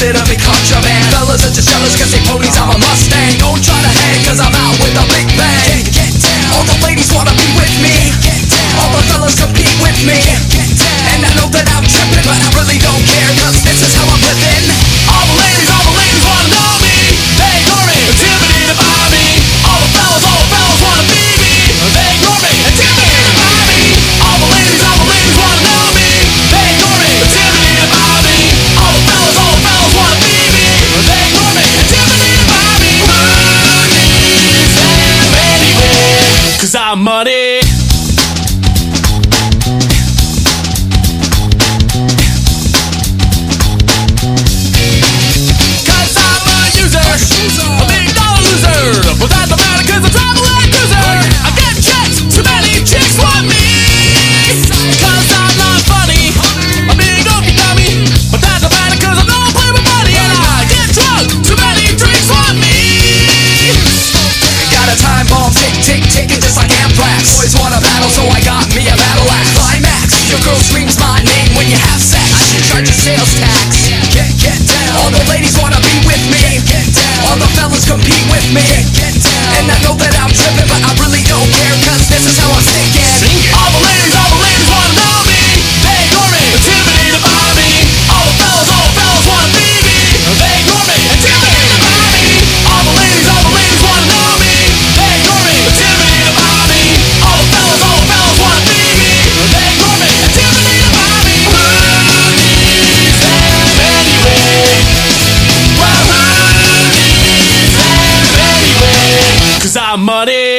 consider me contraband Fellas are just jealous cause they ponies. I'm a must my money. my money.